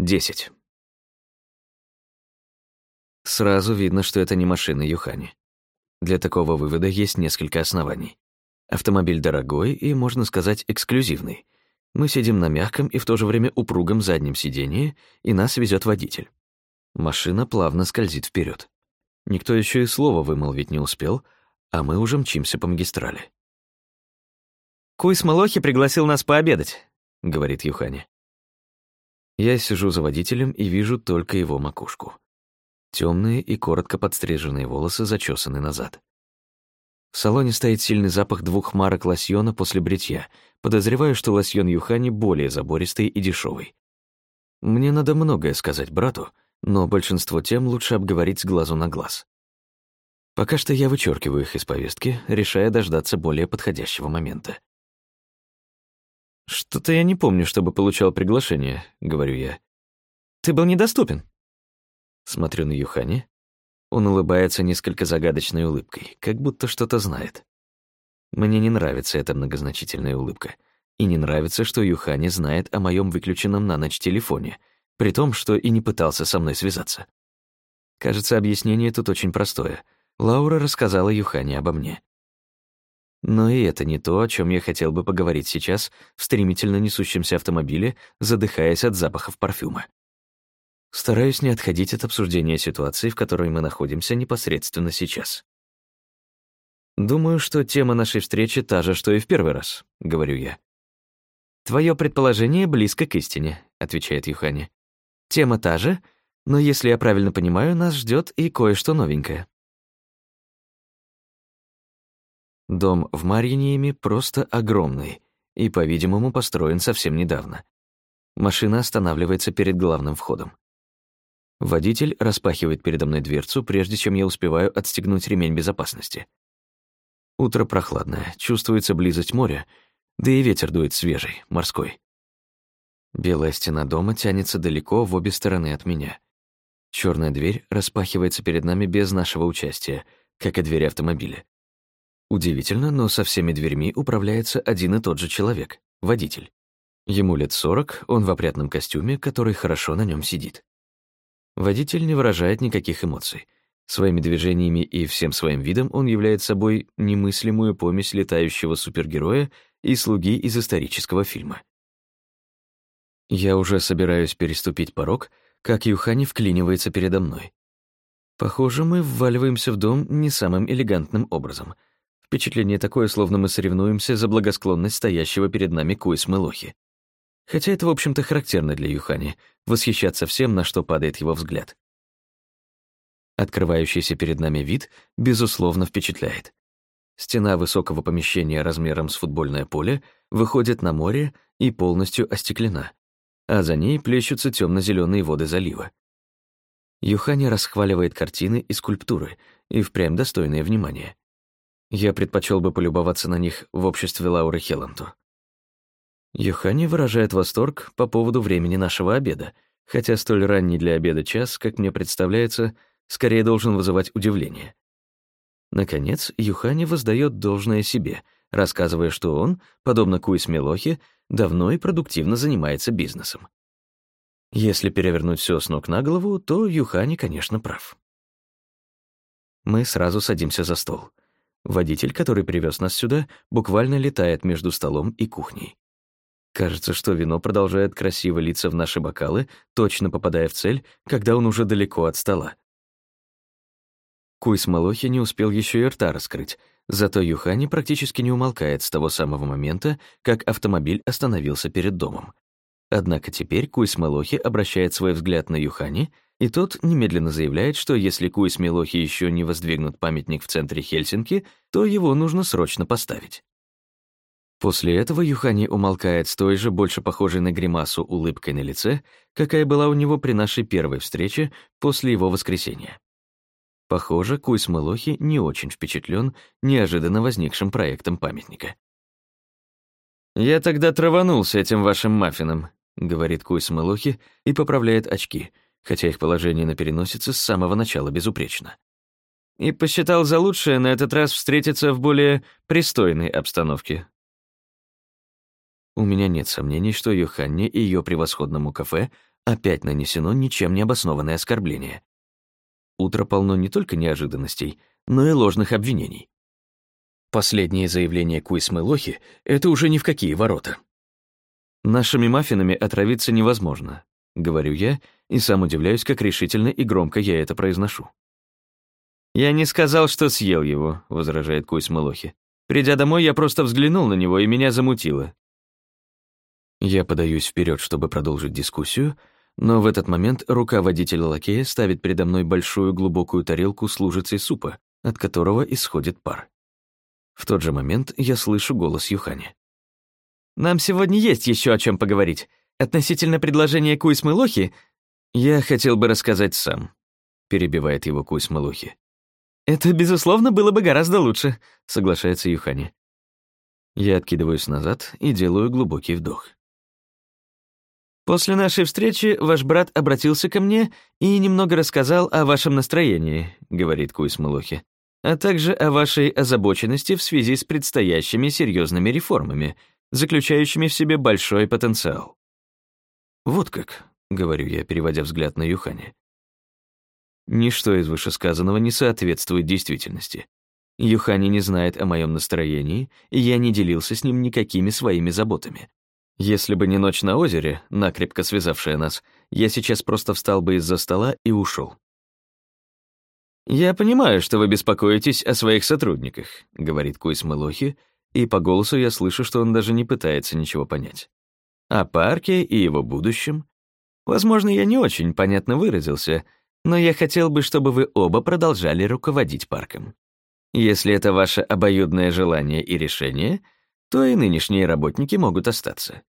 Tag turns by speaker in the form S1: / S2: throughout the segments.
S1: 10. Сразу видно, что это не машина Юхани. Для такого вывода есть несколько оснований. Автомобиль дорогой и, можно сказать, эксклюзивный. Мы сидим на мягком и в то же время упругом заднем сидении, и нас везет водитель. Машина плавно скользит вперед. Никто еще и слова вымолвить не успел, а мы уже мчимся по магистрали.
S2: «Куй Смолохи пригласил нас пообедать», — говорит
S1: Юхани. Я сижу за водителем и вижу только его макушку. Темные и коротко подстриженные волосы зачесаны назад. В салоне стоит сильный запах двух марок лосьона после бритья. Подозреваю, что лосьон Юхани более забористый и дешевый. Мне надо многое сказать брату, но большинство тем лучше обговорить с глазу на глаз. Пока что я вычеркиваю их из повестки, решая дождаться более подходящего момента. «Что-то я не помню, чтобы получал приглашение», — говорю я.
S2: «Ты был недоступен».
S1: Смотрю на Юхани. Он улыбается несколько загадочной улыбкой, как будто что-то знает. Мне не нравится эта многозначительная улыбка. И не нравится, что Юхани знает о моем выключенном на ночь телефоне, при том, что и не пытался со мной связаться. Кажется, объяснение тут очень простое. Лаура рассказала Юхани обо мне. Но и это не то, о чем я хотел бы поговорить сейчас в стремительно несущемся автомобиле, задыхаясь от запахов парфюма. Стараюсь не отходить от обсуждения ситуации, в которой мы находимся непосредственно сейчас. «Думаю, что тема нашей встречи та же, что и в первый раз», — говорю я.
S2: «Твое предположение близко к истине», — отвечает Юхани. «Тема та же, но, если я правильно понимаю, нас ждет и кое-что новенькое».
S1: Дом в Марьиниеме просто огромный и, по-видимому, построен совсем недавно. Машина останавливается перед главным входом. Водитель распахивает передо мной дверцу, прежде чем я успеваю отстегнуть ремень безопасности. Утро прохладное, чувствуется близость моря, да и ветер дует свежий, морской. Белая стена дома тянется далеко в обе стороны от меня. Черная дверь распахивается перед нами без нашего участия, как и двери автомобиля. Удивительно, но со всеми дверьми управляется один и тот же человек — водитель. Ему лет сорок, он в опрятном костюме, который хорошо на нем сидит. Водитель не выражает никаких эмоций. Своими движениями и всем своим видом он является собой немыслимую помесь летающего супергероя и слуги из исторического фильма. Я уже собираюсь переступить порог, как Юхани вклинивается передо мной. Похоже, мы вваливаемся в дом не самым элегантным образом — Впечатление такое, словно мы соревнуемся за благосклонность стоящего перед нами Куис-Мелохи. Хотя это, в общем-то, характерно для Юхани — восхищаться всем, на что падает его взгляд. Открывающийся перед нами вид, безусловно, впечатляет. Стена высокого помещения размером с футбольное поле выходит на море и полностью остеклена, а за ней плещутся темно зеленые воды залива. Юхани расхваливает картины и скульптуры, и впрямь достойные внимания. Я предпочел бы полюбоваться на них в обществе Лауры Хелланту. Юхани выражает восторг по поводу времени нашего обеда, хотя столь ранний для обеда час, как мне представляется, скорее должен вызывать удивление. Наконец, Юхани воздает должное себе, рассказывая, что он, подобно Куис Мелохи, давно и продуктивно занимается бизнесом. Если перевернуть все с ног на голову, то Юхани, конечно, прав. Мы сразу садимся за стол — Водитель, который привез нас сюда, буквально летает между столом и кухней. Кажется, что вино продолжает красиво литься в наши бокалы, точно попадая в цель, когда он уже далеко от стола. Куйс Малохи не успел еще и рта раскрыть, зато Юхани практически не умолкает с того самого момента, как автомобиль остановился перед домом. Однако теперь Куйс Малохи обращает свой взгляд на Юхани — и тот немедленно заявляет, что если Куис Мелохи еще не воздвигнут памятник в центре Хельсинки, то его нужно срочно поставить. После этого Юхани умолкает с той же, больше похожей на гримасу, улыбкой на лице, какая была у него при нашей первой встрече после его воскресения. Похоже, Куис Мелохи не очень впечатлен неожиданно возникшим проектом памятника. «Я тогда траванулся этим вашим маффином», — говорит Куис Мелохи и поправляет очки — хотя их положение на переносице с самого начала безупречно. И посчитал за лучшее на этот раз встретиться в более пристойной обстановке. У меня нет сомнений, что Йоханне и ее превосходному кафе опять нанесено ничем не обоснованное оскорбление. Утро полно не только неожиданностей, но и ложных обвинений. Последнее заявление Куисмы Лохи — это уже ни в какие ворота. «Нашими маффинами отравиться невозможно», — говорю я, и сам удивляюсь, как решительно и громко я это произношу. «Я не сказал, что съел его», — возражает Куисма Лохи. «Придя домой, я просто взглянул на него, и меня замутило». Я подаюсь вперед, чтобы продолжить дискуссию, но в этот момент рука водителя лакея ставит передо мной большую глубокую тарелку с лужицей супа, от которого исходит пар. В тот же момент я слышу голос Юхани. «Нам сегодня есть еще о чем поговорить. Относительно предложения Куйсмы Лохи, я хотел бы рассказать сам», — перебивает его Куйсмы Лохи. «Это, безусловно, было бы гораздо лучше», — соглашается Юхани. Я откидываюсь назад и делаю глубокий вдох. «После нашей встречи ваш брат обратился ко мне и немного рассказал о вашем настроении», — говорит Куйс Малухи, «а также о вашей озабоченности в связи с предстоящими серьезными реформами, заключающими в себе большой потенциал». «Вот как», — говорю я, переводя взгляд на Юхани. Ничто из вышесказанного не соответствует действительности. Юхани не знает о моем настроении, и я не делился с ним никакими своими заботами. Если бы не ночь на озере, накрепко связавшая нас, я сейчас просто встал бы из-за стола и ушел. «Я понимаю, что вы беспокоитесь о своих сотрудниках», — говорит Куис Мэлохи, и по голосу я слышу, что он даже не пытается ничего понять. О парке и его будущем. Возможно, я не очень понятно выразился, но я хотел бы, чтобы вы оба продолжали руководить парком. Если это ваше обоюдное желание и решение — то и нынешние работники могут остаться.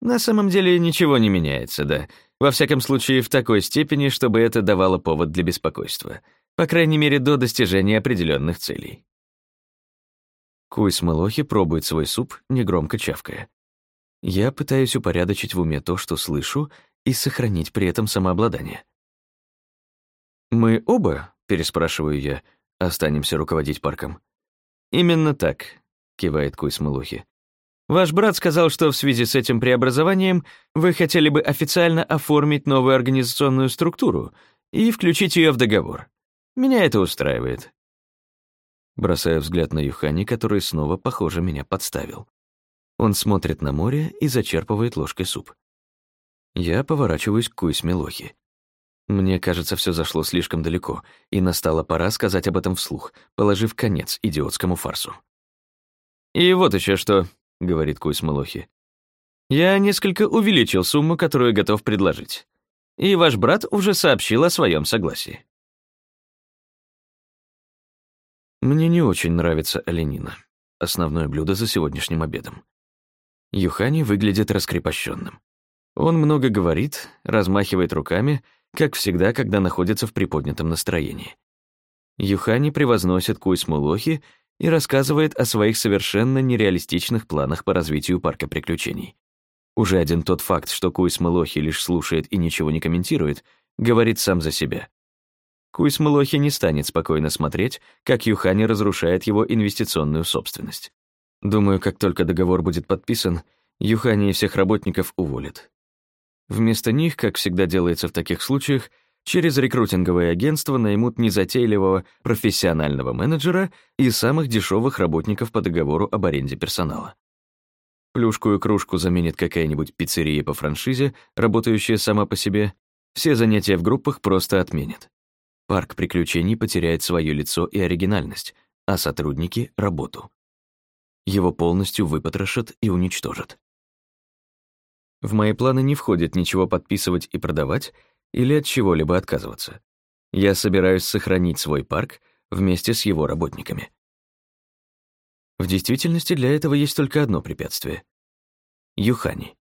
S1: На самом деле ничего не меняется, да. Во всяком случае, в такой степени, чтобы это давало повод для беспокойства. По крайней мере, до достижения определенных целей. Куйс Малохи пробует свой суп, негромко чавкая. Я пытаюсь упорядочить в уме то, что слышу, и сохранить при этом самообладание. «Мы оба?» — переспрашиваю я. «Останемся руководить парком». «Именно так кивает Куйсмалухи. Ваш брат сказал, что в связи с этим преобразованием вы хотели бы официально оформить новую организационную структуру и включить ее в договор. Меня это устраивает. Бросаю взгляд на Юхани, который снова, похоже, меня подставил. Он смотрит на море и зачерпывает ложкой суп. Я поворачиваюсь к Куйсмелохи. Мне кажется, все зашло слишком далеко, и настала пора сказать об этом вслух, положив конец идиотскому фарсу. «И вот еще что», — говорит Куйс Малохи. «Я несколько увеличил сумму, которую готов предложить. И ваш брат уже сообщил о своем согласии». Мне не очень нравится оленина. Основное блюдо за сегодняшним обедом. Юхани выглядит раскрепощенным. Он много говорит, размахивает руками, как всегда, когда находится в приподнятом настроении. Юхани превозносит Куйс Мулохи и рассказывает о своих совершенно нереалистичных планах по развитию парка приключений. Уже один тот факт, что Куис Мэлохи лишь слушает и ничего не комментирует, говорит сам за себя. Куис Мэлохи не станет спокойно смотреть, как Юхани разрушает его инвестиционную собственность. Думаю, как только договор будет подписан, Юхани и всех работников уволят. Вместо них, как всегда делается в таких случаях, через рекрутинговое агентство наймут незатейливого профессионального менеджера и самых дешевых работников по договору об аренде персонала. Плюшку и кружку заменит какая-нибудь пиццерия по франшизе, работающая сама по себе. Все занятия в группах просто отменят. Парк приключений потеряет свое лицо и оригинальность, а сотрудники — работу. Его полностью выпотрошат и уничтожат. В мои планы не входит ничего подписывать и продавать, или от чего-либо отказываться. Я собираюсь сохранить свой парк вместе с его работниками. В действительности для этого есть только одно препятствие — Юхани,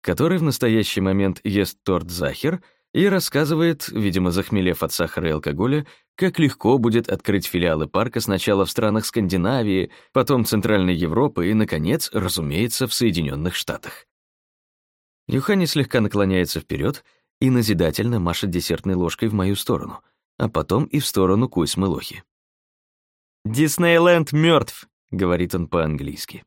S1: который в настоящий момент ест торт Захер и рассказывает, видимо, захмелев от сахара и алкоголя, как легко будет открыть филиалы парка сначала в странах Скандинавии, потом Центральной Европы и, наконец, разумеется, в Соединенных Штатах. Юхани слегка наклоняется вперед и назидательно машет десертной ложкой в мою сторону, а потом и в сторону Куйсмы Лохи. «Диснейленд мертв», — говорит он по-английски.